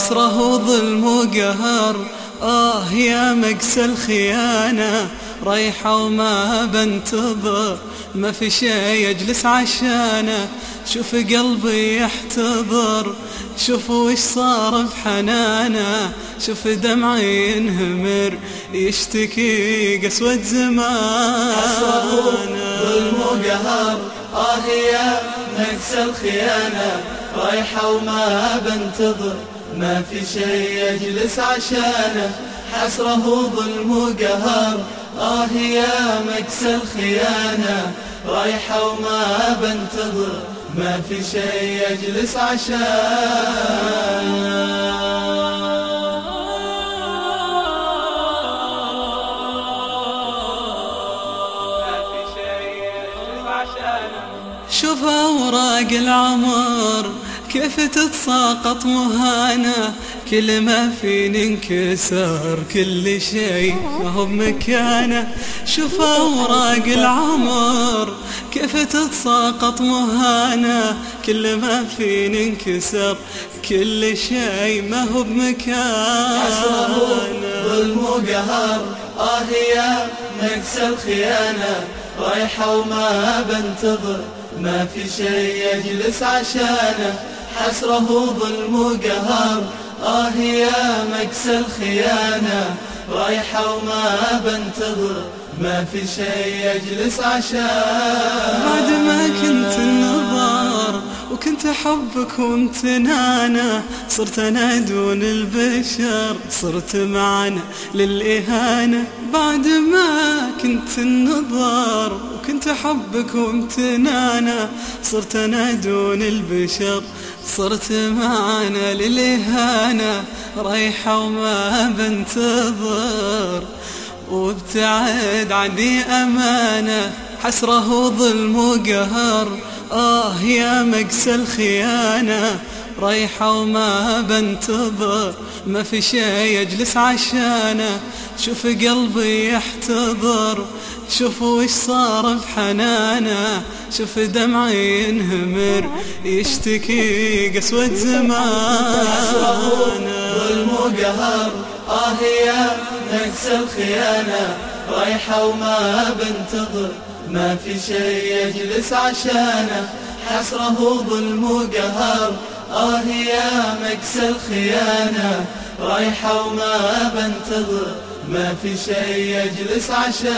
حسره ظلم وقهر. آه يا مقس الخيانة رايحة وما بنتظر. ما في شي يجلس عشانه شوف قلبي يحتضر. شوف وش صار بحنانه شوف دمعي ينهمر. يشتكي قسوة زمان. ظلم وقهر. آه يا نقص الخيانة رايحة وما بنتظر. ما في شي يجلس عشانه. حسره ظلم وقهر. آه يا مكس الخيانة. رايحة وما بنتظر. ما في شي يجلس عشانه. شوف أوراق العمر. كيف تتساقط مهانة كل ما فيني انكسر كل شيء ما هو بمكانه. شوف أوراق العمر كيف تتساقط مهانة كل ما فيني انكسر كل شيء ما هو بمكانه. ظلم وقهر آه يا نكس الخيانة. رايحة وما بنتظر ما في شي يجلس عشانه. حسره ظلم وقهر آه يا مكس الخيانة رايحة وما بنتظر. ما في شي يجلس عشان بعد ما كنت النظار وكنت أحبك وامتنانة صرت أنا دون البشر صرت معنا للإهانة. بعد ما كنت النظار وكنت أحبك وامتنانة صرت أنا دون البشر صرت معنا للإهانة رايحة وما بنتظر. وابتعد عني أمانة حسرة ظلم وقهر آه يا مقس الخيانة رايحة وما بنتظر. ما في شي يجلس عشانه شوف قلبي يحتضر شوف وش صار بحنانه شوف دمعي ينهمر يشتكي قسوة زمان ظلم وقهر آه يا نكس الخيانة رايحة وما بنتظر ما في شي يجلس عشانه. حسره ظلم وقهر آه يا مكس الخيانة رايحة وما بنتظر ما في شي يجلس عشانه